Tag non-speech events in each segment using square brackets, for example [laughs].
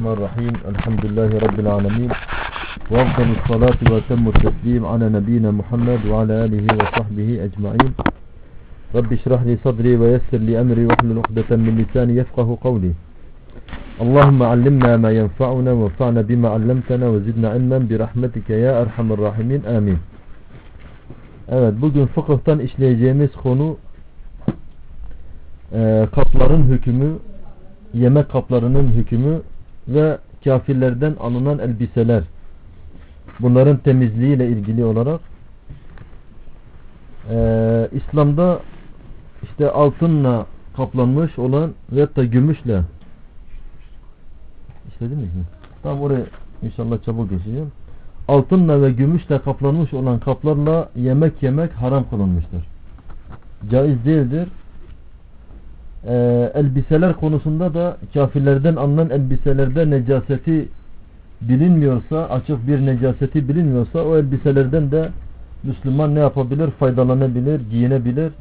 الرحمن الرحيم الحمد لله رب العالمين وأفضل الصلاة وتم التسليم على نبينا محمد وعلى آله وصحبه أجمعين رب اشرح لي صدري ويسر لي أمري واحلل عقدة من لساني يفقه قولي اللهم علمنا ما ينفعنا وانفعنا بما علمتنا وزدنا علما برحمتك يا أرحم الراحمين آمين Evet bugün fıkıhtan işleyeceğimiz konu e, kapların hükmü, yemek kaplarının hükmü ve kafirlerden alınan elbiseler. Bunların temizliğiyle ilgili olarak e, İslam'da işte altınla kaplanmış olan ve da gümüşle işledin mi? Tam oraya inşallah çabuk geçeceğim. Altınla ve gümüşle kaplanmış olan kaplarla yemek yemek haram kılınmıştır. Caiz değildir. Ee, elbiseler konusunda da kafirlerden alınan elbiselerde necaseti bilinmiyorsa, açık bir necaseti bilinmiyorsa o elbiselerden de Müslüman ne yapabilir? Faydalanabilir, giyinebilir.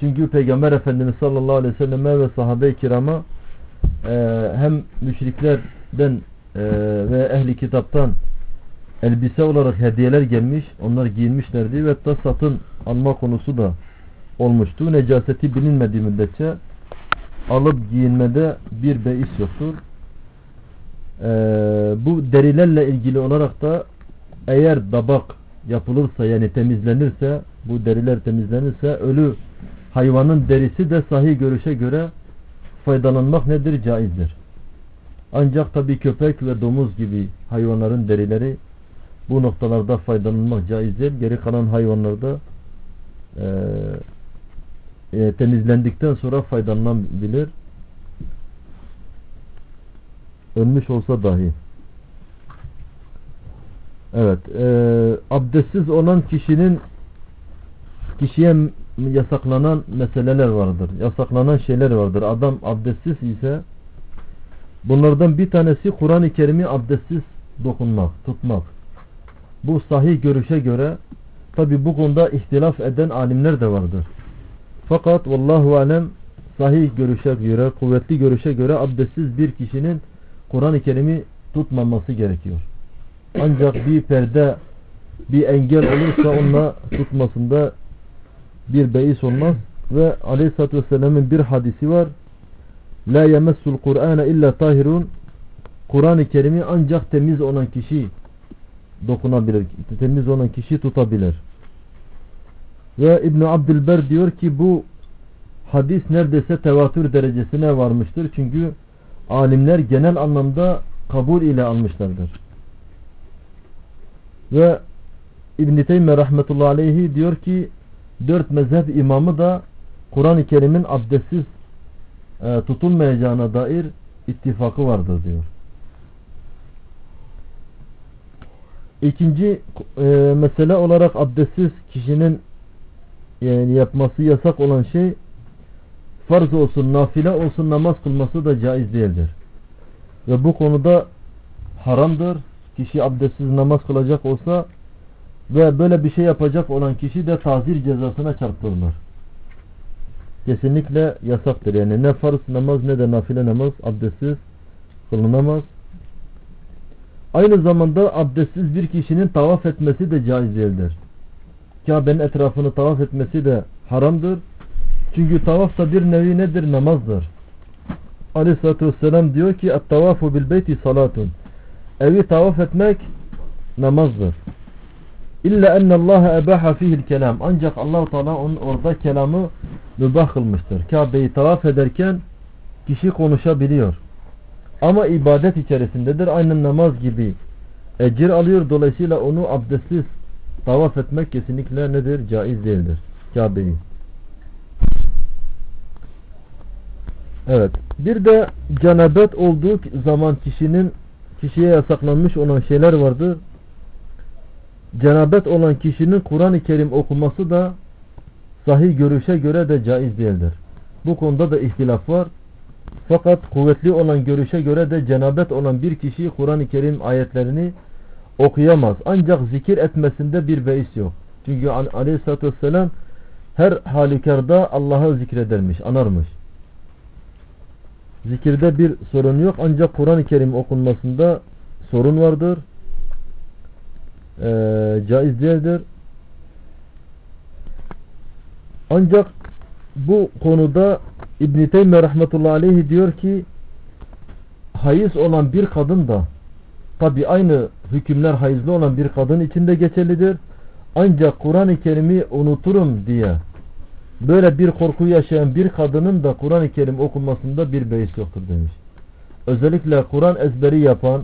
Çünkü Peygamber Efendimiz sallallahu aleyhi ve selleme ve sahabe-i kirama e, hem müşriklerden e, ve ehli kitaptan elbise olarak hediyeler gelmiş. Onlar giyinmişlerdi ve da satın alma konusu da olmuştu. Necaseti bilinmediği müddetçe alıp giyinmede bir beis yoktur. Ee, bu derilerle ilgili olarak da eğer dabak yapılırsa yani temizlenirse bu deriler temizlenirse ölü hayvanın derisi de sahih görüşe göre faydalanmak nedir? Caizdir. Ancak tabi köpek ve domuz gibi hayvanların derileri bu noktalarda faydalanmak caizdir. Geri kalan hayvanlarda e, e, temizlendikten sonra faydalanabilir. Ölmüş olsa dahi. Evet. E, abdestsiz olan kişinin kişiye yasaklanan meseleler vardır. Yasaklanan şeyler vardır. Adam abdestsiz ise bunlardan bir tanesi Kur'an-ı Kerim'i abdestsiz dokunmak, tutmak. Bu sahih görüşe göre tabi bu konuda ihtilaf eden alimler de vardır. Fakat vallahu alem sahih görüşe göre, kuvvetli görüşe göre abdestsiz bir kişinin Kur'an-ı Kerim'i tutmaması gerekiyor. Ancak bir perde, bir engel olursa onunla tutmasında bir beis olmaz. Ve aleyhissalatü vesselamın bir hadisi var. La yemessul Kur'ane illa tahirun Kur'an-ı Kerim'i ancak temiz olan kişi dokunabilir. Temiz olan kişi tutabilir. Ve İbn Abdülber diyor ki bu hadis neredeyse tevatür derecesine varmıştır. Çünkü alimler genel anlamda kabul ile almışlardır. Ve İbn Teymiye rahmetullahi aleyhi diyor ki dört mezhep imamı da Kur'an-ı Kerim'in abdestsiz e, tutulmayacağına dair ittifakı vardır diyor. İkinci e, mesele olarak abdestsiz kişinin yani yapması yasak olan şey farz olsun, nafile olsun namaz kılması da caiz değildir. Ve bu konuda haramdır. Kişi abdestsiz namaz kılacak olsa ve böyle bir şey yapacak olan kişi de tazir cezasına çarptırılır. Kesinlikle yasaktır. Yani ne farz namaz ne de nafile namaz abdestsiz kılınamaz. Aynı zamanda abdestsiz bir kişinin tavaf etmesi de caiz değildir. Kabe'nin etrafını tavaf etmesi de haramdır. Çünkü tavaf da bir nevi nedir? Namazdır. Aleyhisselatü Vesselam diyor ki bil beyti salatun Evi tavaf etmek namazdır. İlla ennallaha ebaha fihil kelam. Ancak Allah Teala onun orada kelamı mübah kılmıştır. Kabe'yi tavaf ederken kişi konuşabiliyor. Ama ibadet içerisindedir. Aynı namaz gibi ecir alıyor. Dolayısıyla onu abdestsiz tavaf etmek kesinlikle nedir? Caiz değildir. Kabe'yi. Evet. Bir de cenabet olduğu zaman kişinin kişiye yasaklanmış olan şeyler vardır. Cenabet olan kişinin Kur'an-ı Kerim okuması da sahih görüşe göre de caiz değildir. Bu konuda da ihtilaf var. Fakat kuvvetli olan görüşe göre de cenabet olan bir kişi Kur'an-ı Kerim ayetlerini okuyamaz. Ancak zikir etmesinde bir beis yok. Çünkü aleyhissalatü vesselam her halükarda Allah'ı zikredermiş, anarmış. Zikirde bir sorun yok ancak Kur'an-ı Kerim okunmasında sorun vardır. Ee, caiz değildir. Ancak bu konuda İbn-i Teymiye rahmetullahi aleyhi diyor ki hayız olan bir kadın da tabi aynı hükümler hayızlı olan bir kadın içinde geçerlidir. Ancak Kur'an-ı Kerim'i unuturum diye böyle bir korku yaşayan bir kadının da Kur'an-ı Kerim okunmasında bir beis yoktur demiş. Özellikle Kur'an ezberi yapan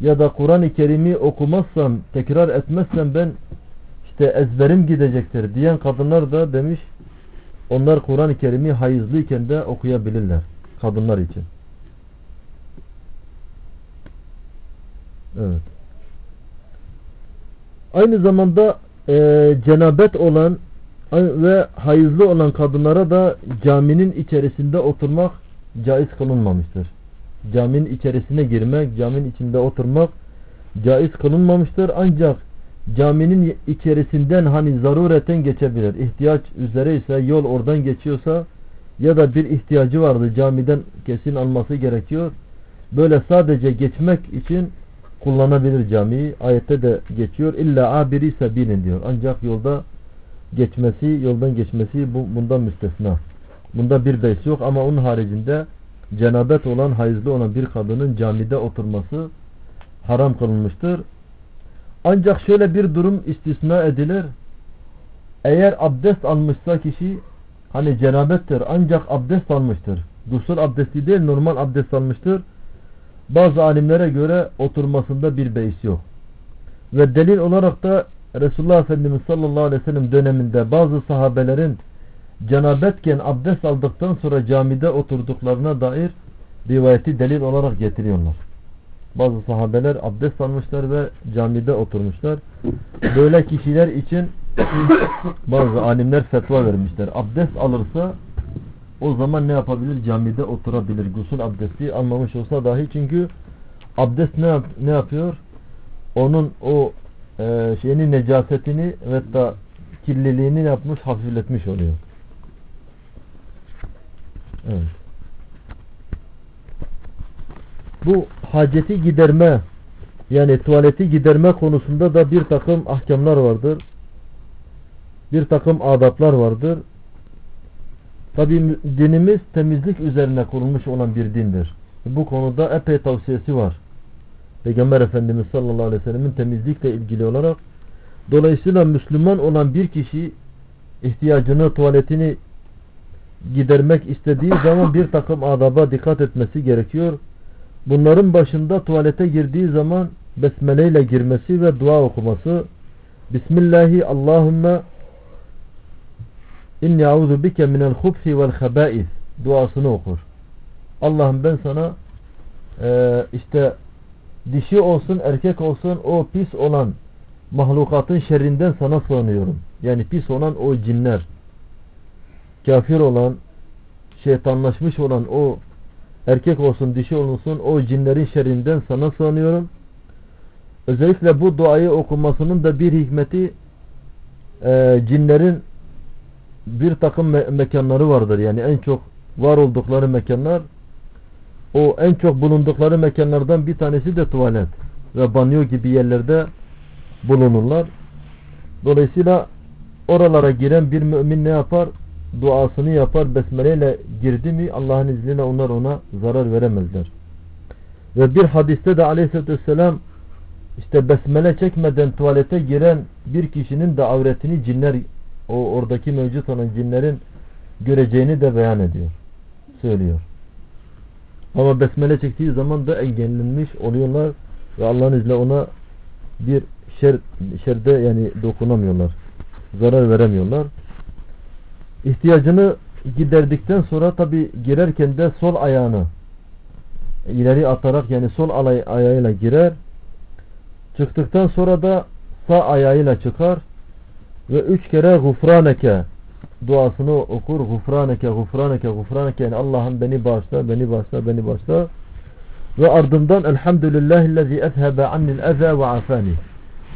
ya da Kur'an-ı Kerim'i okumazsam, tekrar etmezsem ben işte ezberim gidecektir diyen kadınlar da demiş onlar Kur'an-ı Kerim'i hayızlıyken de okuyabilirler kadınlar için. Evet. Aynı zamanda e, cenabet olan ve hayızlı olan kadınlara da caminin içerisinde oturmak caiz kılınmamıştır. Caminin içerisine girmek, caminin içinde oturmak caiz kılınmamıştır. Ancak caminin içerisinden hani zarureten geçebilir. İhtiyaç üzere ise yol oradan geçiyorsa ya da bir ihtiyacı vardı camiden kesin alması gerekiyor. Böyle sadece geçmek için kullanabilir camiyi. Ayette de geçiyor. İlla abiri sebilin diyor. Ancak yolda geçmesi, yoldan geçmesi bu, bundan müstesna. Bunda bir beys yok ama onun haricinde cenabet olan, hayızlı olan bir kadının camide oturması haram kılınmıştır. Ancak şöyle bir durum istisna edilir. Eğer abdest almışsa kişi hani cenabettir ancak abdest almıştır. Gusül abdesti değil normal abdest almıştır. Bazı alimlere göre oturmasında bir beis yok. Ve delil olarak da Resulullah Efendimiz sallallahu aleyhi ve sellem döneminde bazı sahabelerin cenabetken abdest aldıktan sonra camide oturduklarına dair rivayeti delil olarak getiriyorlar. Bazı sahabeler abdest almışlar ve camide oturmuşlar. Böyle kişiler için [coughs] bazı alimler fetva vermişler. Abdest alırsa o zaman ne yapabilir? Camide oturabilir. Gusül abdesti almamış olsa dahi çünkü abdest ne, yap ne yapıyor? Onun o e, şeyini necasetini ve da kirliliğini yapmış? Hafifletmiş oluyor. Evet. Bu haceti giderme yani tuvaleti giderme konusunda da bir takım ahkamlar vardır. Bir takım adaplar vardır. Tabi dinimiz temizlik üzerine kurulmuş olan bir dindir. Bu konuda epey tavsiyesi var. Peygamber Efendimiz sallallahu aleyhi ve sellemin temizlikle ilgili olarak dolayısıyla Müslüman olan bir kişi ihtiyacını, tuvaletini gidermek istediği zaman bir takım adaba dikkat etmesi gerekiyor. Bunların başında tuvalete girdiği zaman besmele ile girmesi ve dua okuması Bismillahi Allahümme inni auzu bike minel hubsi vel habais duasını okur. Allah'ım ben sana e, işte dişi olsun erkek olsun o pis olan mahlukatın şerrinden sana sığınıyorum. Yani pis olan o cinler kafir olan şeytanlaşmış olan o erkek olsun dişi olsun o cinlerin şerrinden sana sığınıyorum. Özellikle bu duayı okumasının da bir hikmeti e, cinlerin bir takım me mekanları vardır. Yani en çok var oldukları mekanlar o en çok bulundukları mekanlardan bir tanesi de tuvalet ve banyo gibi yerlerde bulunurlar. Dolayısıyla oralara giren bir mümin ne yapar? Duasını yapar. Besmeleyle girdi mi Allah'ın izniyle onlar ona zarar veremezler. Ve bir hadiste de aleyhissalatü vesselam işte besmele çekmeden tuvalete giren bir kişinin de avretini cinler o oradaki mevcut olan cinlerin göreceğini de beyan ediyor. Söylüyor. Ama besmele çektiği zaman da engellenmiş oluyorlar ve Allah'ın izniyle ona bir şer, şerde yani dokunamıyorlar. Zarar veremiyorlar. İhtiyacını giderdikten sonra tabi girerken de sol ayağını ileri atarak yani sol ayağıyla girer. Çıktıktan sonra da sağ ayağıyla çıkar ve üç kere gufraneke duasını okur. Gufraneke, gufraneke, gufraneke yani Allah'ım beni bağışla, beni bağışla, beni bağışla. Ve ardından elhamdülillahillezî ezhebe annil eza ve afani.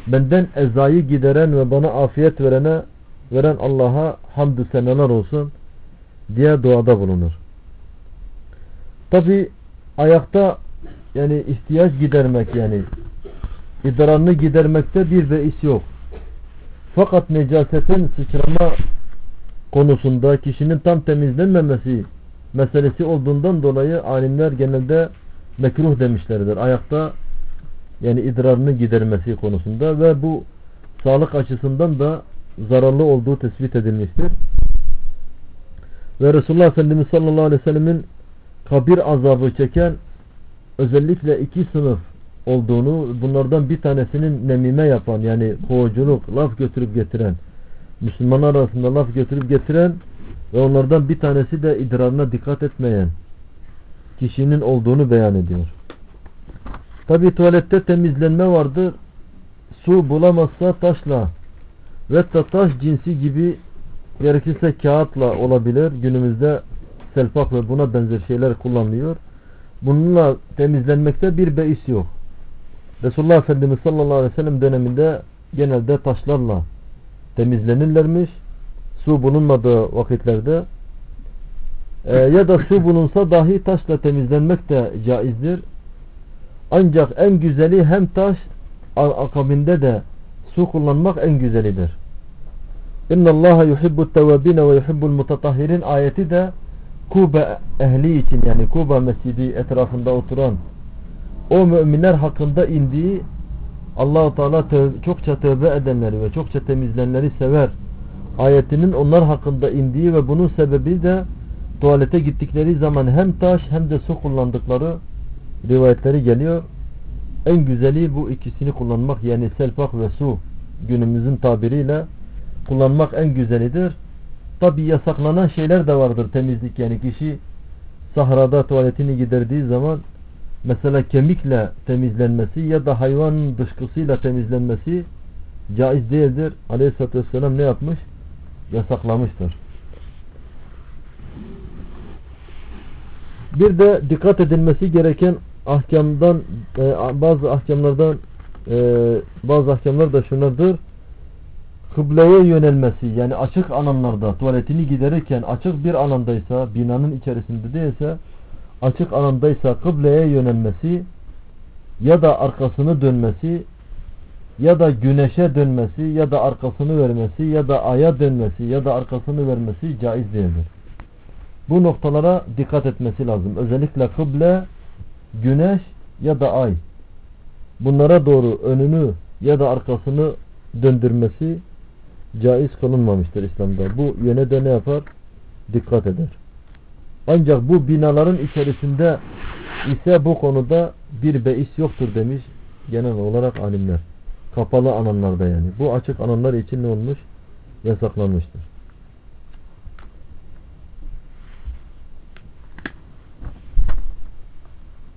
Benden ezayı gideren ve bana afiyet verene veren Allah'a hamdü seneler olsun diye duada bulunur. Tabi ayakta yani ihtiyaç gidermek yani idrarını gidermekte bir beis yok. Fakat necasetin sıçrama konusunda kişinin tam temizlenmemesi meselesi olduğundan dolayı alimler genelde mekruh demişlerdir. Ayakta yani idrarını gidermesi konusunda ve bu sağlık açısından da zararlı olduğu tespit edilmiştir. Ve Resulullah Efendimiz sallallahu aleyhi ve sellemin kabir azabı çeken özellikle iki sınıf olduğunu bunlardan bir tanesinin nemime yapan yani kovuculuk, laf götürüp getiren Müslümanlar arasında laf götürüp getiren ve onlardan bir tanesi de idrarına dikkat etmeyen kişinin olduğunu beyan ediyor. Tabi tuvalette temizlenme vardır. Su bulamazsa taşla ve taş cinsi gibi gerekirse kağıtla olabilir. Günümüzde selpak ve buna benzer şeyler kullanılıyor. Bununla temizlenmekte bir beis yok. Resulullah Efendimiz sallallahu aleyhi ve sellem döneminde genelde taşlarla temizlenirlermiş. Su bulunmadığı vakitlerde e, ya da su bulunsa dahi taşla temizlenmek de caizdir. Ancak en güzeli hem taş akabinde de su kullanmak en güzelidir. İnna Allah yuhibbu tevabine ve yuhibbul mutatahhirin ayeti de Kuba ehli için yani Kuba mescidi etrafında oturan o müminler hakkında indiği Allahu Teala tövbe, çokça tövbe edenleri ve çokça temizlenenleri sever. Ayetinin onlar hakkında indiği ve bunun sebebi de tuvalete gittikleri zaman hem taş hem de su kullandıkları rivayetleri geliyor. En güzeli bu ikisini kullanmak yani selpak ve su günümüzün tabiriyle kullanmak en güzelidir. Tabi yasaklanan şeyler de vardır temizlik yani kişi sahrada tuvaletini giderdiği zaman mesela kemikle temizlenmesi ya da hayvan dışkısıyla temizlenmesi caiz değildir. Aleyhisselatü Vesselam ne yapmış? Yasaklamıştır. Bir de dikkat edilmesi gereken ahkamdan e, bazı ahkamlardan e, bazı ahkamlar da şunlardır. Kıbleye yönelmesi yani açık alanlarda tuvaletini giderirken açık bir alandaysa binanın içerisinde değilse açık alandaysa kıbleye yönelmesi ya da arkasını dönmesi ya da güneşe dönmesi ya da arkasını vermesi ya da aya dönmesi ya da arkasını vermesi caiz değildir. Bu noktalara dikkat etmesi lazım. Özellikle kıble, güneş ya da ay. Bunlara doğru önünü ya da arkasını döndürmesi caiz kılınmamıştır İslam'da. Bu yöne de ne yapar? Dikkat eder. Ancak bu binaların içerisinde ise bu konuda bir beis yoktur demiş genel olarak alimler. Kapalı alanlarda yani. Bu açık alanlar için ne olmuş? Yasaklanmıştır.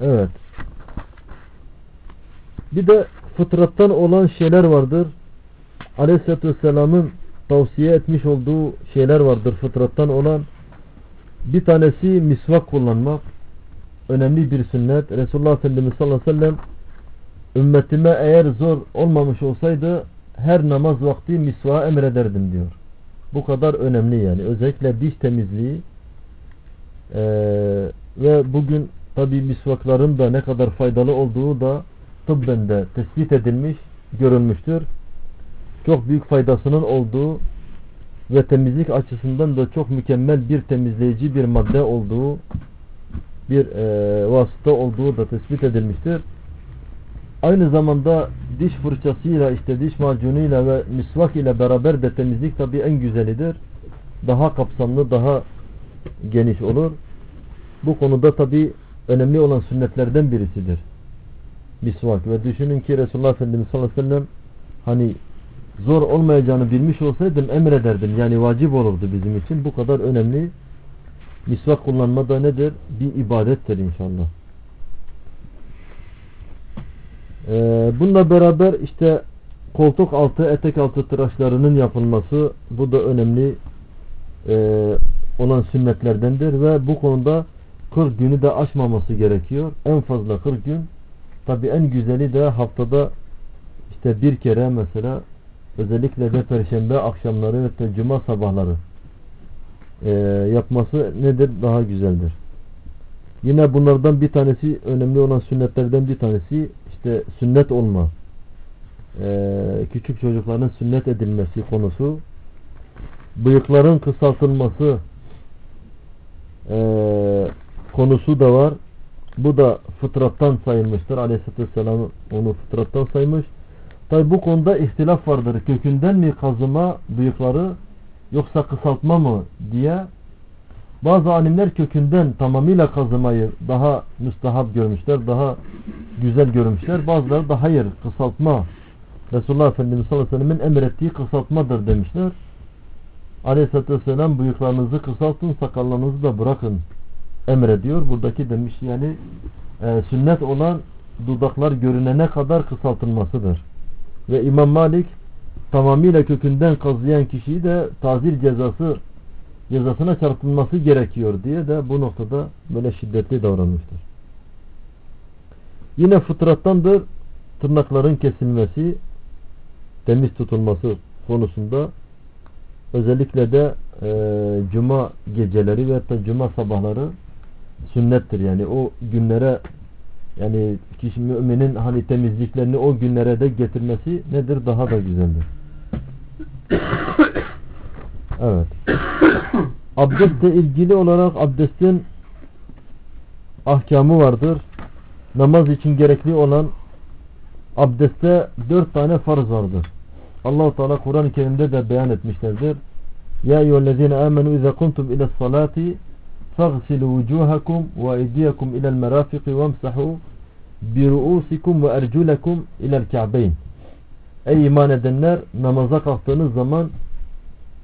Evet. Bir de fıtrattan olan şeyler vardır. Aleyhisselatü Vesselam'ın tavsiye etmiş olduğu şeyler vardır fıtrattan olan. Bir tanesi misvak kullanmak. Önemli bir sünnet. Resulullah sallallahu aleyhi ve sellem ümmetime eğer zor olmamış olsaydı her namaz vakti misvağı emrederdim diyor. Bu kadar önemli yani. Özellikle diş temizliği ee, ve bugün tabi misvakların da ne kadar faydalı olduğu da tıbben de tespit edilmiş, görülmüştür. Çok büyük faydasının olduğu ve temizlik açısından da çok mükemmel bir temizleyici bir madde olduğu bir e, vasıta olduğu da tespit edilmiştir. Aynı zamanda diş fırçasıyla işte diş macunuyla ve misvak ile beraber de temizlik tabi en güzelidir. Daha kapsamlı, daha geniş olur. Bu konuda tabi önemli olan sünnetlerden birisidir. Misvak ve düşünün ki Resulullah Efendimiz sallallahu aleyhi ve sellem hani zor olmayacağını bilmiş olsaydım emrederdim. Yani vacip olurdu bizim için. Bu kadar önemli. Misvak kullanma da nedir? Bir ibadettir inşallah. Ee, bununla beraber işte koltuk altı, etek altı tıraşlarının yapılması bu da önemli e, olan sünnetlerdendir ve bu konuda 40 günü de aşmaması gerekiyor. En fazla 40 gün. Tabi en güzeli de haftada işte bir kere mesela özellikle de perşembe akşamları ve cuma sabahları e, yapması nedir? Daha güzeldir. Yine bunlardan bir tanesi önemli olan sünnetlerden bir tanesi işte sünnet olma. Ee, küçük çocukların sünnet edilmesi konusu. Bıyıkların kısaltılması e, konusu da var. Bu da fıtrattan sayılmıştır. Aleyhisselatü Vesselam onu fıtrattan saymış. Tabi bu konuda ihtilaf vardır. Kökünden mi kazıma bıyıkları yoksa kısaltma mı diye bazı alimler kökünden tamamıyla kazımayı daha müstahap görmüşler, daha güzel görmüşler. Bazıları da hayır kısaltma Resulullah Efendimiz sallallahu aleyhi ve sellem'in emrettiği kısaltmadır demişler. Aleyhisselatü vesselam bıyıklarınızı kısaltın, sakallarınızı da bırakın emrediyor. Buradaki demiş yani e, sünnet olan dudaklar görünene kadar kısaltılmasıdır. Ve İmam Malik tamamıyla kökünden kazıyan kişiyi de tazir cezası cezasına çarpılması gerekiyor diye de bu noktada böyle şiddetli davranmıştır. Yine fıtrattandır tırnakların kesilmesi, temiz tutulması konusunda özellikle de e, cuma geceleri ve hatta cuma sabahları sünnettir. Yani o günlere yani kişi müminin hani temizliklerini o günlere de getirmesi nedir? Daha da güzeldir. Evet. Abdestle ilgili olarak abdestin ahkamı vardır. Namaz için gerekli olan abdestte dört tane farz vardır. allah Teala Kur'an-ı Kerim'de de beyan etmişlerdir. Ya eyyühellezine amenu ize kuntum ile salati فاغسلوا وجوهكم وأيديكم إلى المرافق وامسحوا برؤوسكم وأرجلكم إلى الكعبين Ey iman edenler namaza kalktığınız zaman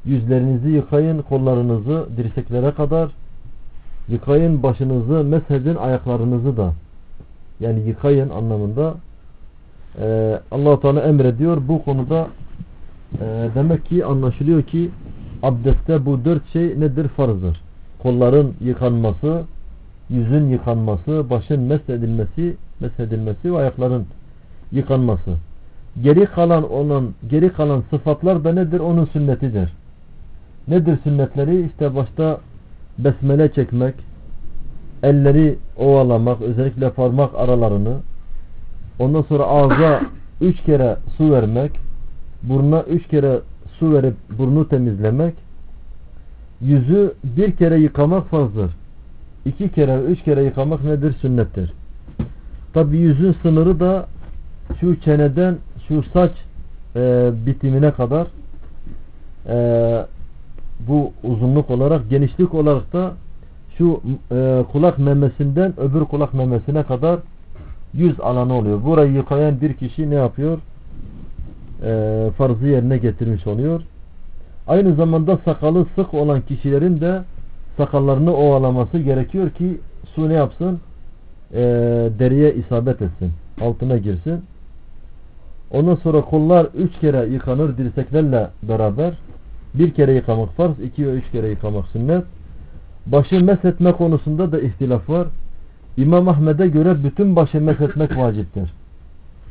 yüzlerinizi yıkayın, kollarınızı dirseklere kadar yıkayın, başınızı meshedin, ayaklarınızı da yani yıkayın anlamında ee, allah Teala emrediyor. Bu konuda e, demek ki anlaşılıyor ki abdestte bu dört şey nedir? Farzdır kolların yıkanması, yüzün yıkanması, başın mesedilmesi, mesedilmesi ve ayakların yıkanması. Geri kalan olan geri kalan sıfatlar da nedir? Onun sünnetidir. Nedir sünnetleri? İşte başta besmele çekmek, elleri ovalamak, özellikle parmak aralarını, ondan sonra ağza üç kere su vermek, burnuna üç kere su verip burnu temizlemek, yüzü bir kere yıkamak farzdır. İki kere, üç kere yıkamak nedir? Sünnettir. Tabi yüzün sınırı da şu çeneden şu saç e, bitimine kadar e, bu uzunluk olarak genişlik olarak da şu e, kulak memesinden öbür kulak memesine kadar yüz alanı oluyor. Burayı yıkayan bir kişi ne yapıyor? E, farzı yerine getirmiş oluyor. Aynı zamanda sakalı sık olan kişilerin de sakallarını ovalaması gerekiyor ki su ne yapsın? E, deriye isabet etsin. Altına girsin. Ondan sonra kollar üç kere yıkanır dirseklerle beraber. Bir kere yıkamak farz, iki ve üç kere yıkamak sünnet. Başı meshetme konusunda da ihtilaf var. İmam Ahmet'e göre bütün başı meshetmek vaciptir.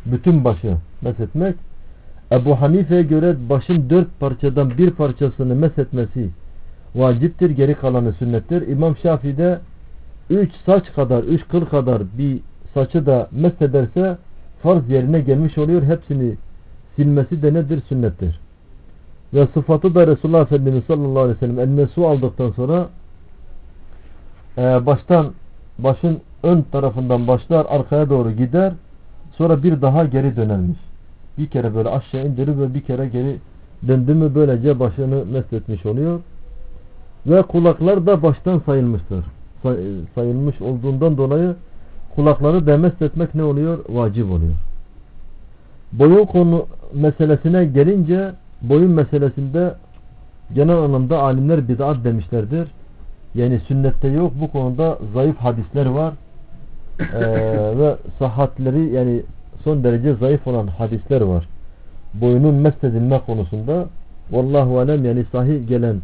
Bütün başı meshetmek Ebu Hanife'ye göre başın dört parçadan bir parçasını meshetmesi vaciptir. Geri kalanı sünnettir. İmam Şafii'de üç saç kadar, üç kıl kadar bir saçı da meshederse farz yerine gelmiş oluyor. Hepsini silmesi de nedir? Sünnettir. Ve sıfatı da Resulullah Efendimiz sallallahu aleyhi ve sellem eline su aldıktan sonra e, baştan başın ön tarafından başlar arkaya doğru gider sonra bir daha geri dönermiş bir kere böyle aşağı indirir ve bir kere geri döndü mü böylece başını mesletmiş oluyor. Ve kulaklar da baştan sayılmıştır. sayılmış olduğundan dolayı kulakları demest etmek ne oluyor? Vacip oluyor. Boyun konu meselesine gelince boyun meselesinde genel anlamda alimler bid'at demişlerdir. Yani sünnette yok. Bu konuda zayıf hadisler var. [laughs] ee, ve sahatleri yani son derece zayıf olan hadisler var. Boyunun mesedilme konusunda vallahu alem yani sahih gelen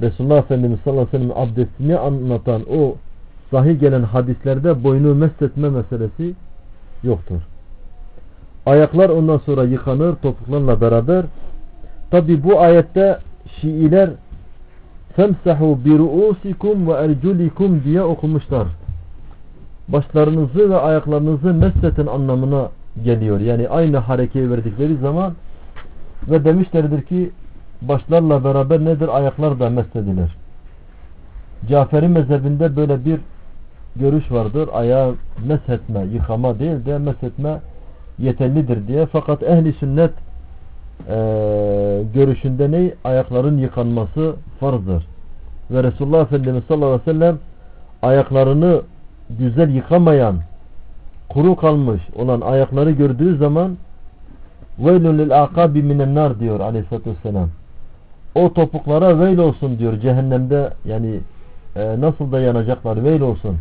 Resulullah Efendimiz sallallahu aleyhi ve sellem abdestini anlatan o sahih gelen hadislerde boynu mesletme meselesi yoktur. Ayaklar ondan sonra yıkanır topuklarla beraber. Tabi bu ayette Şiiler femsahu bi ruusikum ve erculikum diye okumuşlar. başlarınızı ve ayaklarınızı mesletin anlamına geliyor. Yani aynı hareketi verdikleri zaman ve demişlerdir ki başlarla beraber nedir? Ayaklar da mesledilir. Cafer'in mezhebinde böyle bir görüş vardır. Ayağı meshetme, yıkama değil de meshetme yeterlidir diye. Fakat ehli sünnet e, görüşünde ne? Ayakların yıkanması farzdır. Ve Resulullah Efendimiz sallallahu aleyhi ve sellem ayaklarını güzel yıkamayan kuru kalmış olan ayakları gördüğü zaman veylun lil akabi minen nar diyor aleyhissalatü vesselam. O topuklara veil olsun diyor cehennemde yani e, nasıl da yanacaklar veil olsun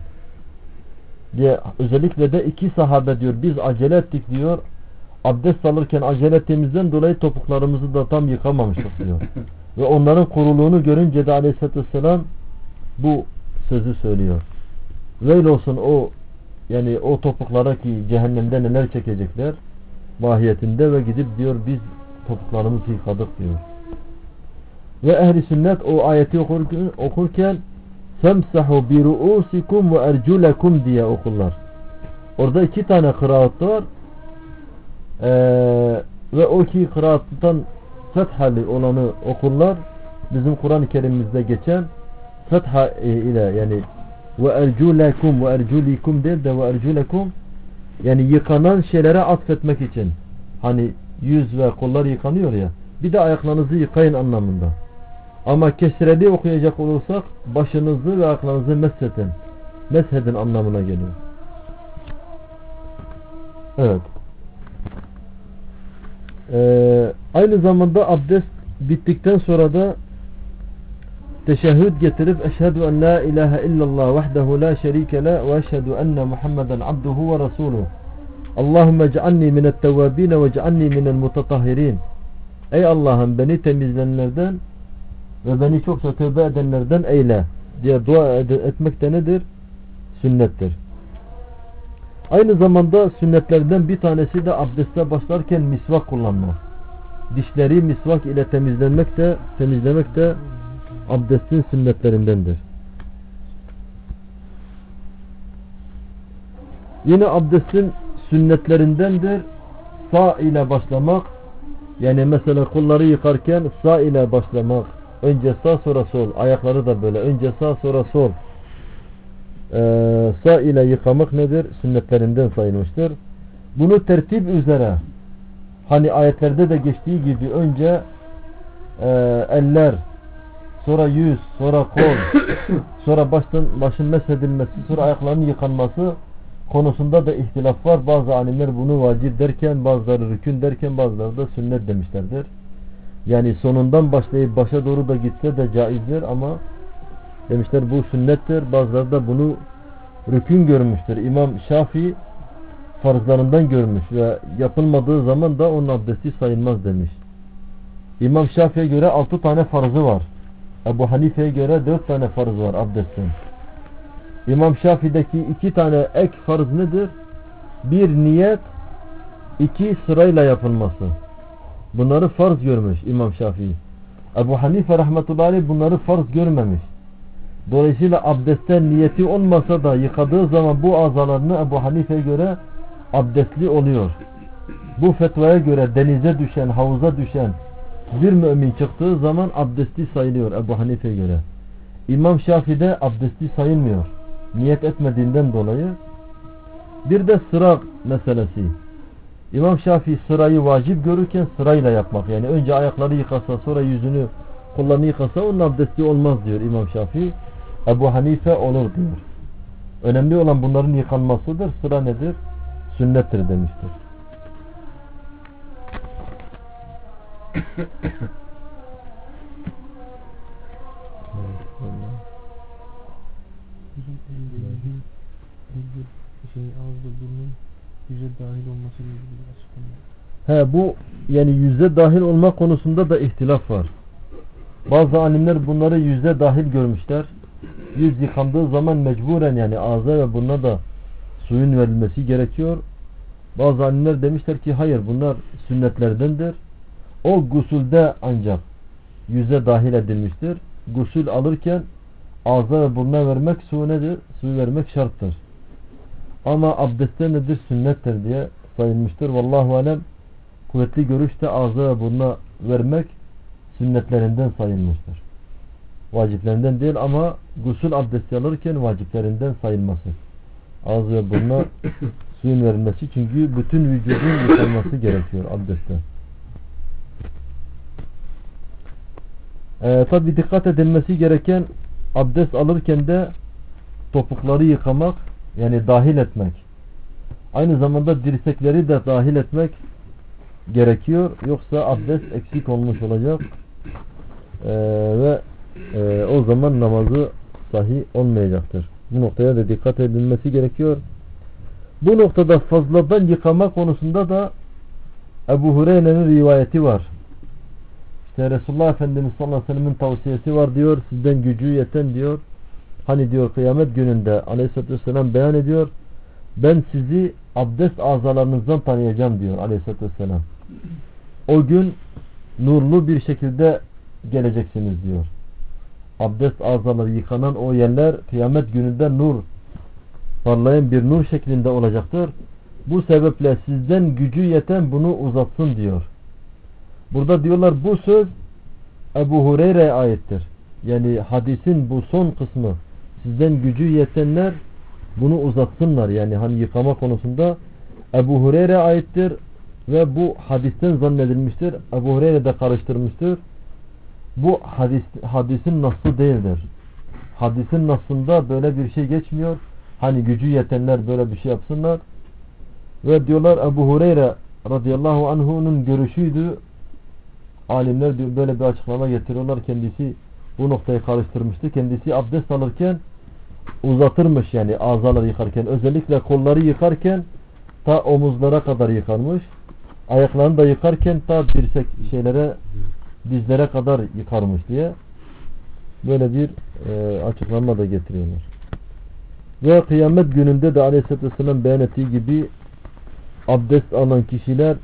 diye özellikle de iki sahabe diyor biz acele ettik diyor abdest alırken acele ettiğimizden dolayı topuklarımızı da tam yıkamamıştık diyor. Ve onların kuruluğunu görünce de aleyhissalatü vesselam bu sözü söylüyor. Veil olsun o yani o topuklara ki cehennemde neler çekecekler mahiyetinde ve gidip diyor biz topuklarımızı yıkadık diyor. Ve ehli sünnet o ayeti okurken, okurken semsahu bi ruusikum ve erculakum diye okurlar. Orada iki tane kıraat var. Ee, ve o iki kıraattan fethali olanı okurlar. Bizim Kur'an-ı Kerim'imizde geçen fetha ile yani ve erculakum ve erculikum değil de ve erculakum yani yıkanan şeylere atfetmek için. Hani yüz ve kollar yıkanıyor ya bir de ayaklarınızı yıkayın anlamında. Ama kesreli okuyacak olursak başınızı ve ayaklarınızı mesheden mesheden anlamına geliyor. Evet. Ee, aynı zamanda abdest bittikten sonra da teşehhüd getirip eşhedü en la ilahe illallah vahdehu la şerike la ve eşhedü enne Muhammeden abduhu ve resuluhu Allahümme cealni minet tevvabine ve cealni minel mutatahhirin Ey Allah'ım beni temizlenenlerden ve beni çokça tövbe edenlerden eyle diye dua etmek de nedir? Sünnettir. Aynı zamanda sünnetlerden bir tanesi de abdeste başlarken misvak kullanmak. Dişleri misvak ile temizlenmek de temizlemek de abdestin sünnetlerindendir. Yine abdestin sünnetlerindendir. Sağ ile başlamak. Yani mesela kolları yıkarken sağ ile başlamak. Önce sağ sonra sol. Ayakları da böyle. Önce sağ sonra sol. Ee, sağ ile yıkamak nedir? Sünnetlerinden sayılmıştır. Bunu tertip üzere hani ayetlerde de geçtiği gibi önce e, eller sonra yüz, sonra kol, [coughs] sonra başın, başın mesedilmesi, sonra ayaklarının yıkanması konusunda da ihtilaf var. Bazı alimler bunu vacip derken, bazıları rükün derken, bazıları da sünnet demişlerdir. Yani sonundan başlayıp başa doğru da gitse de caizdir ama demişler bu sünnettir. Bazıları da bunu rükün görmüştür. İmam Şafii farzlarından görmüş ve yapılmadığı zaman da onun abdesti sayılmaz demiş. İmam Şafii'ye göre altı tane farzı var. Ebu Hanife'ye göre dört tane farz var abdestin. İmam Şafii'deki iki tane ek farz nedir? Bir niyet, iki sırayla yapılması. Bunları farz görmüş İmam Şafii. Ebu Hanife rahmetullahi bunları farz görmemiş. Dolayısıyla abdestten niyeti olmasa da yıkadığı zaman bu azalarını Ebu Hanife'ye göre abdestli oluyor. Bu fetvaya göre denize düşen, havuza düşen bir mümin çıktığı zaman abdesti sayılıyor Ebu Hanife'ye göre. İmam Şafii'de abdesti sayılmıyor. Niyet etmediğinden dolayı. Bir de sıra meselesi. İmam Şafii sırayı vacip görürken sırayla yapmak. Yani önce ayakları yıkasa sonra yüzünü kollarını yıkasa onun abdesti olmaz diyor İmam Şafii. Ebu Hanife olur diyor. Önemli olan bunların yıkanmasıdır. Sıra nedir? Sünnettir demiştir. He bu yani yüzde dahil olma konusunda da ihtilaf var. Bazı alimler bunları yüzde dahil görmüşler. Yüz yıkandığı zaman mecburen yani ağza ve buna da suyun verilmesi gerekiyor. Bazı alimler demişler ki hayır bunlar sünnetlerdendir. O gusulde ancak yüze dahil edilmiştir. Gusül alırken ağza ve burnuna vermek su nedir? Suyu vermek şarttır. Ama abdestte nedir? Sünnettir diye sayılmıştır. Vallahu alem kuvvetli görüşte ağza ve burnuna vermek sünnetlerinden sayılmıştır. Vaciplerinden değil ama gusül abdesti alırken vaciplerinden sayılması. Ağız ve burnuna [coughs] suyun verilmesi çünkü bütün vücudun yıkanması gerekiyor abdestte. Ee, Tabi dikkat edilmesi gereken abdest alırken de topukları yıkamak yani dahil etmek. Aynı zamanda dirsekleri de dahil etmek gerekiyor. Yoksa abdest eksik olmuş olacak. Ee, ve e, o zaman namazı sahih olmayacaktır. Bu noktaya da dikkat edilmesi gerekiyor. Bu noktada fazladan yıkama konusunda da Ebu Hureyre'nin rivayeti var. İşte Resulullah Efendimiz sallallahu aleyhi ve sellem'in tavsiyesi var diyor. Sizden gücü yeten diyor. Hani diyor kıyamet gününde aleyhissalatü vesselam beyan ediyor. Ben sizi abdest azalarınızdan tanıyacağım diyor aleyhissalatü vesselam. O gün nurlu bir şekilde geleceksiniz diyor. Abdest azaları yıkanan o yerler kıyamet gününde nur parlayan bir nur şeklinde olacaktır. Bu sebeple sizden gücü yeten bunu uzatsın diyor. Burada diyorlar bu söz Ebu Hureyre'ye aittir. Yani hadisin bu son kısmı sizden gücü yetenler bunu uzatsınlar. Yani hani yıkama konusunda Ebu Hureyre aittir ve bu hadisten zannedilmiştir. Ebu Hureyre de karıştırmıştır. Bu hadis, hadisin nasıl değildir. Hadisin nasında böyle bir şey geçmiyor. Hani gücü yetenler böyle bir şey yapsınlar. Ve diyorlar Ebu Hureyre radıyallahu anhu'nun görüşüydü. Alimler diyor böyle bir açıklama getiriyorlar. Kendisi bu noktayı karıştırmıştı. Kendisi abdest alırken uzatırmış yani azaları yıkarken. Özellikle kolları yıkarken ta omuzlara kadar yıkarmış. Ayaklarını da yıkarken ta dirsek şeylere dizlere kadar yıkarmış diye böyle bir e, açıklama da getiriyorlar. Ve kıyamet gününde de aleyhisselatü vesselam beyan ettiği gibi abdest alan kişiler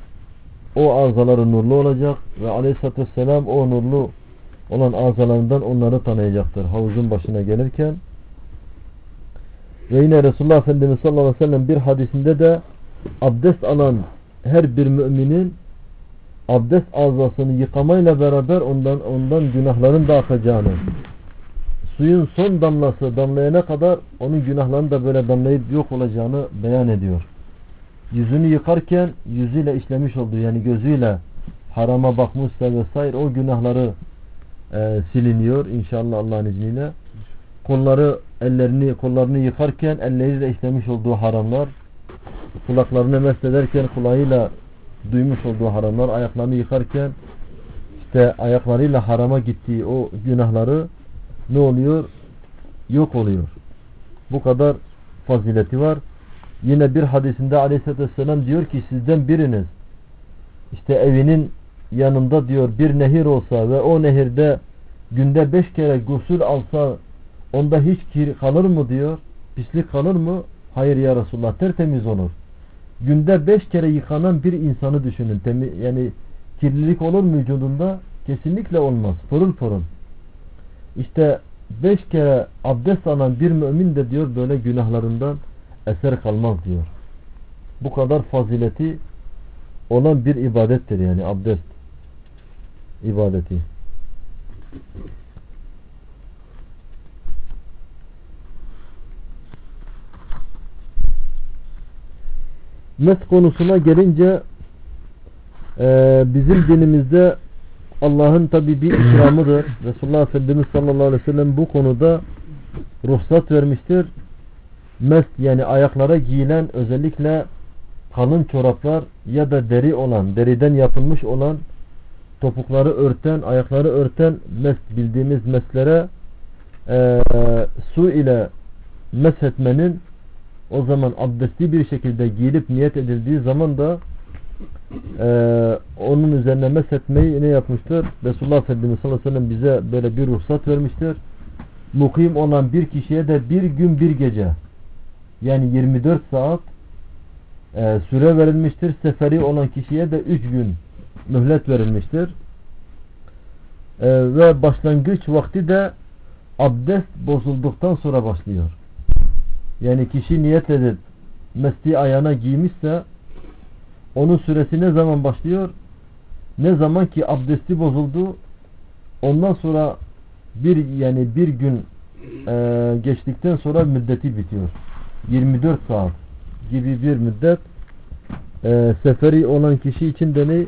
o azaları nurlu olacak ve aleyhissalatü vesselam o nurlu olan azalarından onları tanıyacaktır. Havuzun başına gelirken ve yine Resulullah Efendimiz sallallahu aleyhi ve sellem bir hadisinde de abdest alan her bir müminin abdest azasını yıkamayla beraber ondan ondan günahların da akacağını suyun son damlası damlayana kadar onun günahlarının da böyle damlayıp yok olacağını beyan ediyor. Yüzünü yıkarken yüzüyle işlemiş olduğu yani gözüyle harama bakmışsa vesaire o günahları e, siliniyor inşallah Allah'ın izniyle. Kolları ellerini kollarını yıkarken elleriyle işlemiş olduğu haramlar kulaklarını mest ederken kulağıyla duymuş olduğu haramlar ayaklarını yıkarken işte ayaklarıyla harama gittiği o günahları ne oluyor? Yok oluyor. Bu kadar fazileti var. Yine bir hadisinde aleyhissalatü vesselam diyor ki sizden biriniz işte evinin yanında diyor bir nehir olsa ve o nehirde günde beş kere gusül alsa onda hiç kir kalır mı diyor. Pislik kalır mı? Hayır ya Resulullah tertemiz olur. Günde beş kere yıkanan bir insanı düşünün. Temi, yani kirlilik olur mu vücudunda? Kesinlikle olmaz. Pırıl pırıl. İşte beş kere abdest alan bir mümin de diyor böyle günahlarından eser kalmaz diyor. Bu kadar fazileti olan bir ibadettir yani abdest ibadeti. Mes konusuna gelince e, bizim dinimizde Allah'ın tabi bir ikramıdır. Resulullah Efendimiz sallallahu aleyhi ve sellem bu konuda ruhsat vermiştir. Mest yani ayaklara giyilen özellikle kalın çoraplar ya da deri olan, deriden yapılmış olan topukları örten, ayakları örten mest bildiğimiz meslere e, su ile meshetmenin o zaman abdestli bir şekilde giyilip niyet edildiği zaman da e, onun üzerine meshetmeyi ne yapmıştır? Resulullah sallallahu aleyhi ve sellem bize böyle bir ruhsat vermiştir. Mukim olan bir kişiye de bir gün bir gece yani 24 saat e, süre verilmiştir. Seferi olan kişiye de 3 gün mühlet verilmiştir. E, ve başlangıç vakti de abdest bozulduktan sonra başlıyor. Yani kişi niyet edip mesleği ayağına giymişse onun süresi ne zaman başlıyor? Ne zaman ki abdesti bozuldu ondan sonra bir yani bir gün e, geçtikten sonra müddeti bitiyor. 24 saat gibi bir müddet e, seferi olan kişi için de ne?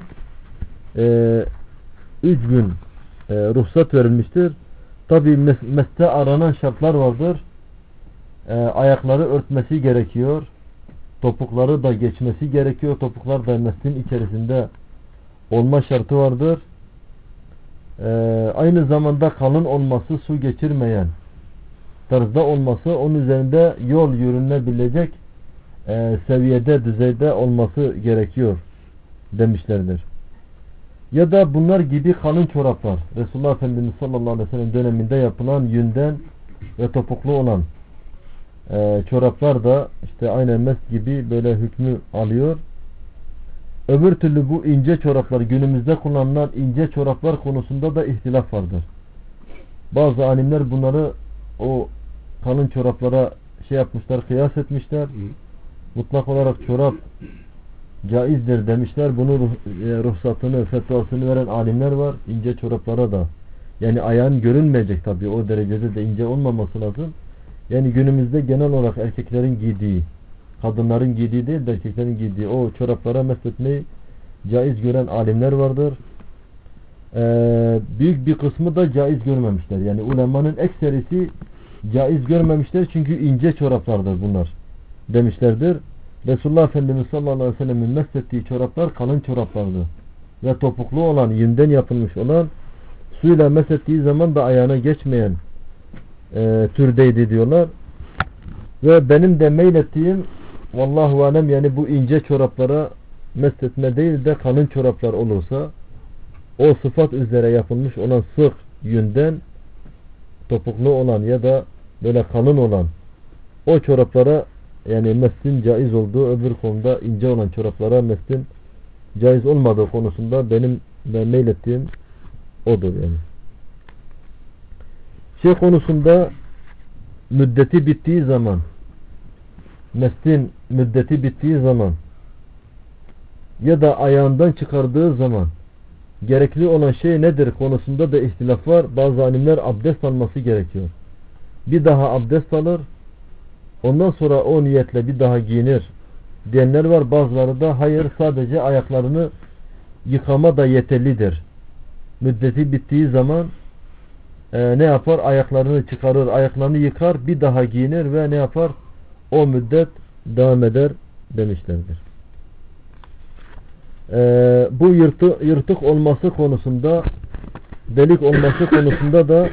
3 gün e, ruhsat verilmiştir. Tabi mes mesle aranan şartlar vardır. E, ayakları örtmesi gerekiyor. Topukları da geçmesi gerekiyor. Topuklar da mesleğin içerisinde olma şartı vardır. E, aynı zamanda kalın olması, su geçirmeyen tarzda olması, onun üzerinde yol yürünebilecek e, seviyede, düzeyde olması gerekiyor demişlerdir. Ya da bunlar gibi kalın çoraplar. Resulullah Efendimiz sallallahu aleyhi ve sellem döneminde yapılan yünden ve topuklu olan e, çoraplar da işte aynen mes gibi böyle hükmü alıyor. Öbür türlü bu ince çoraplar günümüzde kullanılan ince çoraplar konusunda da ihtilaf vardır. Bazı alimler bunları o kalın çoraplara şey yapmışlar, kıyas etmişler. Mutlak olarak çorap caizdir demişler. Bunun ruh, e, ruhsatını, fetvasını veren alimler var. İnce çoraplara da. Yani ayağın görünmeyecek tabii. O derecede de ince olmaması lazım. Yani günümüzde genel olarak erkeklerin giydiği, kadınların giydiği değil de erkeklerin giydiği o çoraplara mesletmeyi caiz gören alimler vardır. Ee, büyük bir kısmı da caiz görmemişler. Yani ulemanın ekserisi caiz görmemişler çünkü ince çoraplardır bunlar demişlerdir. Resulullah Efendimiz sallallahu aleyhi ve sellemin meslettiği çoraplar kalın çoraplardı. Ve topuklu olan, yünden yapılmış olan suyla meslettiği zaman da ayağına geçmeyen e, türdeydi diyorlar. Ve benim de meylettiğim vallahu alem yani bu ince çoraplara mesletme değil de kalın çoraplar olursa o sıfat üzere yapılmış olan sık yünden topuklu olan ya da böyle kalın olan o çoraplara yani meslin caiz olduğu öbür konuda ince olan çoraplara meslin caiz olmadığı konusunda benim ben meylettiğim odur yani. Şey konusunda müddeti bittiği zaman meslin müddeti bittiği zaman ya da ayağından çıkardığı zaman gerekli olan şey nedir konusunda da ihtilaf var. Bazı alimler abdest alması gerekiyor. Bir daha abdest alır Ondan sonra o niyetle bir daha giyinir diyenler var. Bazıları da hayır sadece ayaklarını yıkama da yeterlidir. Müddeti bittiği zaman e, ne yapar? Ayaklarını çıkarır, ayaklarını yıkar, bir daha giyinir ve ne yapar? O müddet devam eder demişlerdir. E, bu yırtı, yırtık olması konusunda delik olması konusunda da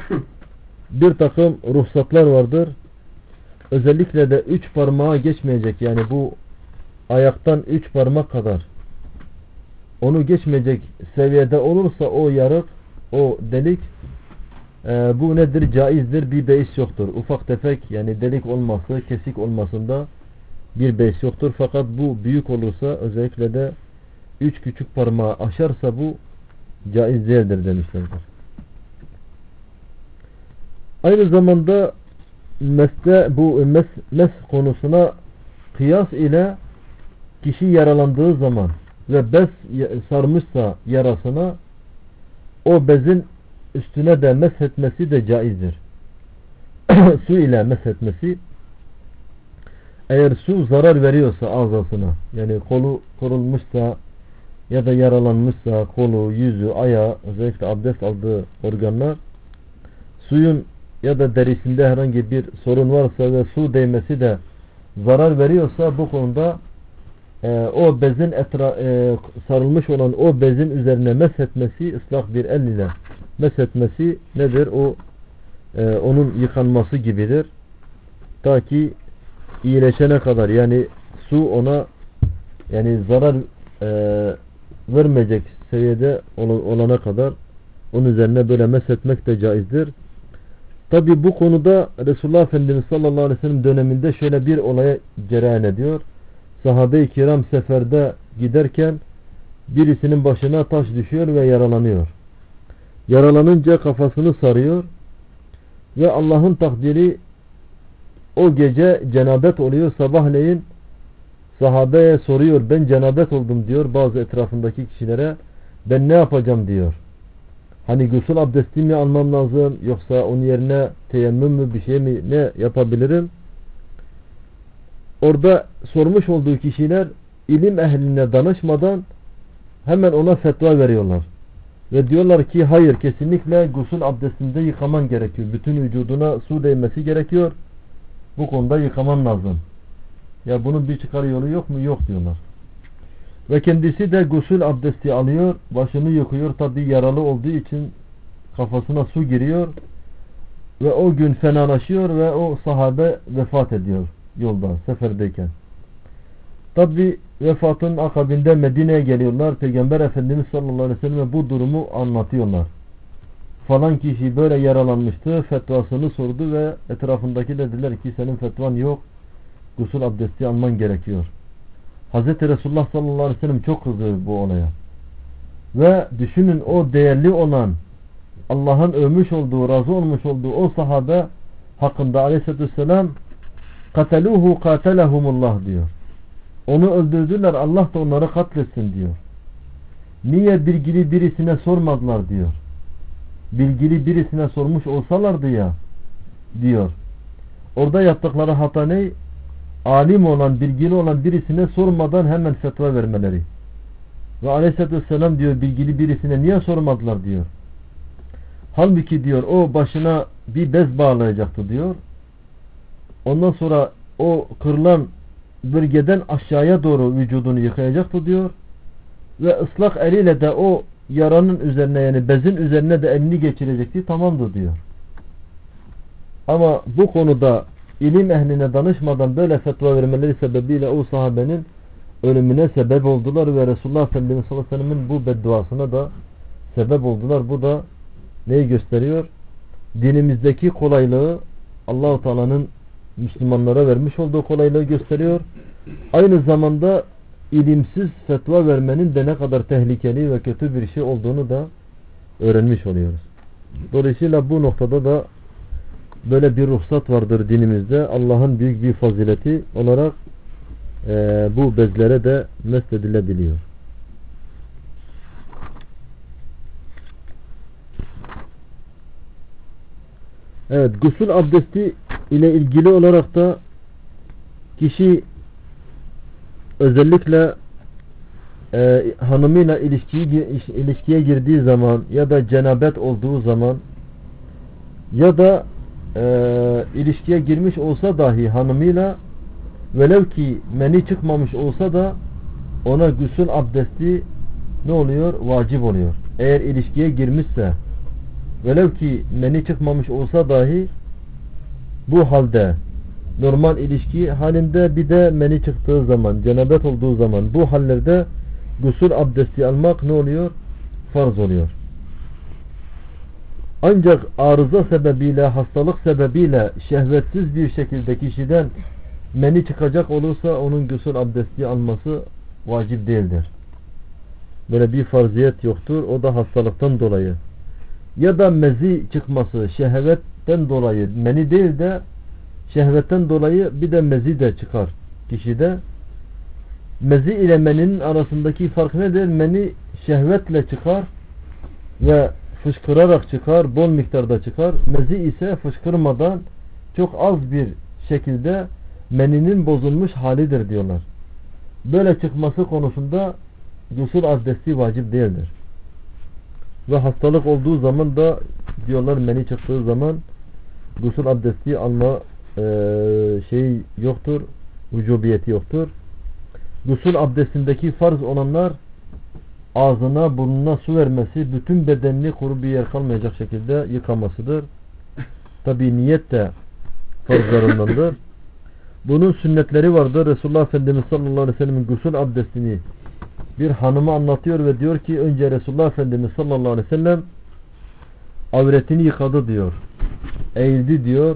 bir takım ruhsatlar vardır. Özellikle de üç parmağa geçmeyecek. Yani bu ayaktan üç parmak kadar. Onu geçmeyecek seviyede olursa o yarık o delik e, bu nedir? Caizdir. Bir beis yoktur. Ufak tefek yani delik olması kesik olmasında bir beis yoktur. Fakat bu büyük olursa özellikle de üç küçük parmağı aşarsa bu caiz değildir demişlerdir aynı zamanda mesle bu mes, mes konusuna kıyas ile kişi yaralandığı zaman ve bez sarmışsa yarasına o bezin üstüne de meshetmesi de caizdir. [clears throat] su ile meshetmesi eğer su zarar veriyorsa ağzasına yani kolu korulmuşsa ya da yaralanmışsa kolu, yüzü, ayağı özellikle abdest aldığı organlar suyun ya da derisinde herhangi bir sorun varsa ve su değmesi de zarar veriyorsa bu konuda e, o bezin etra e, sarılmış olan o bezin üzerine meshetmesi ıslak bir el ile meshetmesi nedir? O e, onun yıkanması gibidir. Ta ki iyileşene kadar yani su ona yani zarar e, vermeyecek seviyede olana kadar onun üzerine böyle meshetmek de caizdir. Tabi bu konuda Resulullah Efendimiz sallallahu aleyhi ve sellem döneminde şöyle bir olaya cereyan ediyor. Sahabe-i kiram seferde giderken birisinin başına taş düşüyor ve yaralanıyor. Yaralanınca kafasını sarıyor ve Allah'ın takdiri o gece cenabet oluyor sabahleyin sahabeye soruyor ben cenabet oldum diyor bazı etrafındaki kişilere ben ne yapacağım diyor. Hani gusül abdesti mi almam lazım yoksa onun yerine teyemmüm mü bir şey mi ne yapabilirim? Orada sormuş olduğu kişiler ilim ehline danışmadan hemen ona fetva veriyorlar. Ve diyorlar ki hayır kesinlikle gusül abdestinde yıkaman gerekiyor. Bütün vücuduna su değmesi gerekiyor. Bu konuda yıkaman lazım. Ya bunun bir çıkar yolu yok mu? Yok diyorlar. Ve kendisi de gusül abdesti alıyor. Başını yıkıyor. Tabi yaralı olduğu için kafasına su giriyor. Ve o gün fenalaşıyor ve o sahabe vefat ediyor yolda seferdeyken. Tabi vefatın akabinde Medine'ye geliyorlar. Peygamber Efendimiz sallallahu aleyhi ve sellem bu durumu anlatıyorlar. Falan kişi böyle yaralanmıştı. Fetvasını sordu ve etrafındaki dediler ki senin fetvan yok. Gusül abdesti alman gerekiyor. Hz. Resulullah sallallahu aleyhi ve sellem çok kızdı bu olaya. Ve düşünün o değerli olan Allah'ın övmüş olduğu, razı olmuş olduğu o sahabe hakkında aleyhissalatü vesselam kateluhu katelehumullah diyor. Onu öldürdüler Allah da onları katletsin diyor. Niye bilgili birisine sormadılar diyor. Bilgili birisine sormuş olsalardı ya diyor. Orada yaptıkları hata ne? Alim olan, bilgili olan birisine sormadan hemen fetva vermeleri. Ve aleyhissalatü vesselam diyor bilgili birisine niye sormadılar diyor. Halbuki diyor o başına bir bez bağlayacaktı diyor. Ondan sonra o kırılan bölgeden aşağıya doğru vücudunu yıkayacaktı diyor. Ve ıslak eliyle de o yaranın üzerine yani bezin üzerine de elini geçirecekti. Tamamdır diyor. Ama bu konuda ilim ehline danışmadan böyle fetva vermeleri sebebiyle o sahabenin ölümüne sebep oldular ve Resulullah sallallahu aleyhi ve sellem'in bu bedduasına da sebep oldular. Bu da neyi gösteriyor? Dinimizdeki kolaylığı Allahu Teala'nın Müslümanlara vermiş olduğu kolaylığı gösteriyor. Aynı zamanda ilimsiz fetva vermenin de ne kadar tehlikeli ve kötü bir şey olduğunu da öğrenmiş oluyoruz. Dolayısıyla bu noktada da böyle bir ruhsat vardır dinimizde. Allah'ın büyük bir fazileti olarak e, bu bezlere de mesedilebiliyor. Evet, gusül abdesti ile ilgili olarak da kişi özellikle e, hanımıyla ilişkiye, ilişkiye girdiği zaman ya da cenabet olduğu zaman ya da e, ilişkiye girmiş olsa dahi hanımıyla velev ki meni çıkmamış olsa da ona gusül abdesti ne oluyor? Vacip oluyor. Eğer ilişkiye girmişse velev ki meni çıkmamış olsa dahi bu halde normal ilişki halinde bir de meni çıktığı zaman, cenabet olduğu zaman bu hallerde gusül abdesti almak ne oluyor? Farz oluyor. Ancak arıza sebebiyle, hastalık sebebiyle şehvetsiz bir şekilde kişiden meni çıkacak olursa onun gusül abdesti alması vacip değildir. Böyle bir farziyet yoktur. O da hastalıktan dolayı. Ya da mezi çıkması şehvetten dolayı meni değil de şehvetten dolayı bir de mezi de çıkar kişide. Mezi ile meninin arasındaki fark nedir? Meni şehvetle çıkar ve fışkırarak çıkar, bol miktarda çıkar. Mezi ise fışkırmadan çok az bir şekilde meninin bozulmuş halidir diyorlar. Böyle çıkması konusunda gusül abdesti vacip değildir. Ve hastalık olduğu zaman da diyorlar meni çıktığı zaman gusül abdesti alma e, şey yoktur, vücubiyeti yoktur. Gusül abdestindeki farz olanlar ağzına burnuna su vermesi bütün bedenini kuru bir yer kalmayacak şekilde yıkamasıdır. Tabi niyet de farzlarındandır. Bunun sünnetleri vardır. Resulullah Efendimiz sallallahu aleyhi ve sellem'in gusül abdestini bir hanıma anlatıyor ve diyor ki önce Resulullah Efendimiz sallallahu aleyhi ve sellem avretini yıkadı diyor. Eğildi diyor.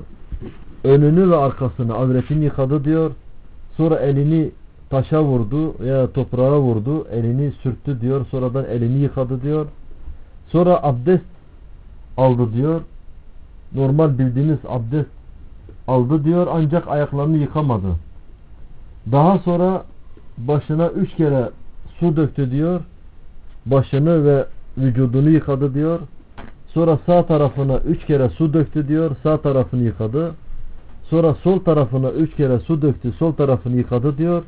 Önünü ve arkasını avretini yıkadı diyor. Sonra elini taşa vurdu ya toprağa vurdu. Elini sürttü diyor. Sonradan elini yıkadı diyor. Sonra abdest aldı diyor. Normal bildiğimiz abdest aldı diyor ancak ayaklarını yıkamadı. Daha sonra başına üç kere su döktü diyor. Başını ve vücudunu yıkadı diyor. Sonra sağ tarafına üç kere su döktü diyor. Sağ tarafını yıkadı. Sonra sol tarafına üç kere su döktü. Sol tarafını yıkadı diyor.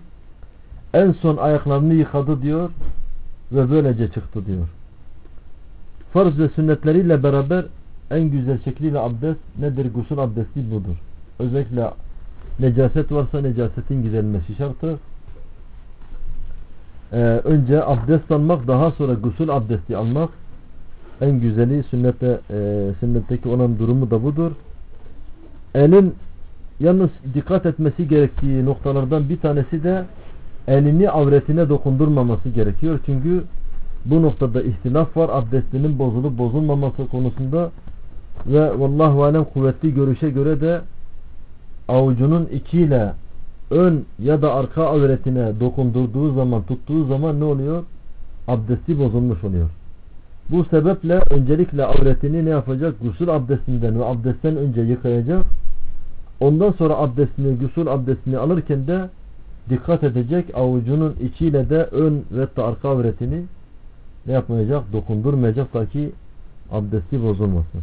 En son ayaklarını yıkadı diyor. Ve böylece çıktı diyor. Farz ve sünnetleriyle beraber en güzel şekliyle abdest nedir? Gusül abdesti budur. Özellikle necaset varsa necasetin giderilmesi şarttır. Ee, önce abdest almak daha sonra gusül abdesti almak en güzeli sünnette e, sünnetteki olan durumu da budur. Elin yalnız dikkat etmesi gerektiği noktalardan bir tanesi de elini avretine dokundurmaması gerekiyor. Çünkü bu noktada ihtilaf var. Abdestinin bozulup bozulmaması konusunda ve vallahu alem kuvvetli görüşe göre de avucunun içiyle ön ya da arka avretine dokundurduğu zaman tuttuğu zaman ne oluyor? Abdesti bozulmuş oluyor. Bu sebeple öncelikle avretini ne yapacak? Gusül abdestinden ve abdestten önce yıkayacak. Ondan sonra abdestini, gusül abdestini alırken de dikkat edecek avucunun içiyle de ön ve arka avretini ne yapmayacak? Dokundurmayacak ta ki abdesti bozulmasın.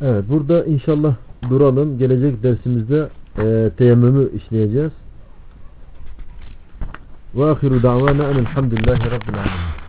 Evet burada inşallah duralım. Gelecek dersimizde e, teyemmümü işleyeceğiz. Ve ahiru davana enelhamdülillahi rabbil alemin.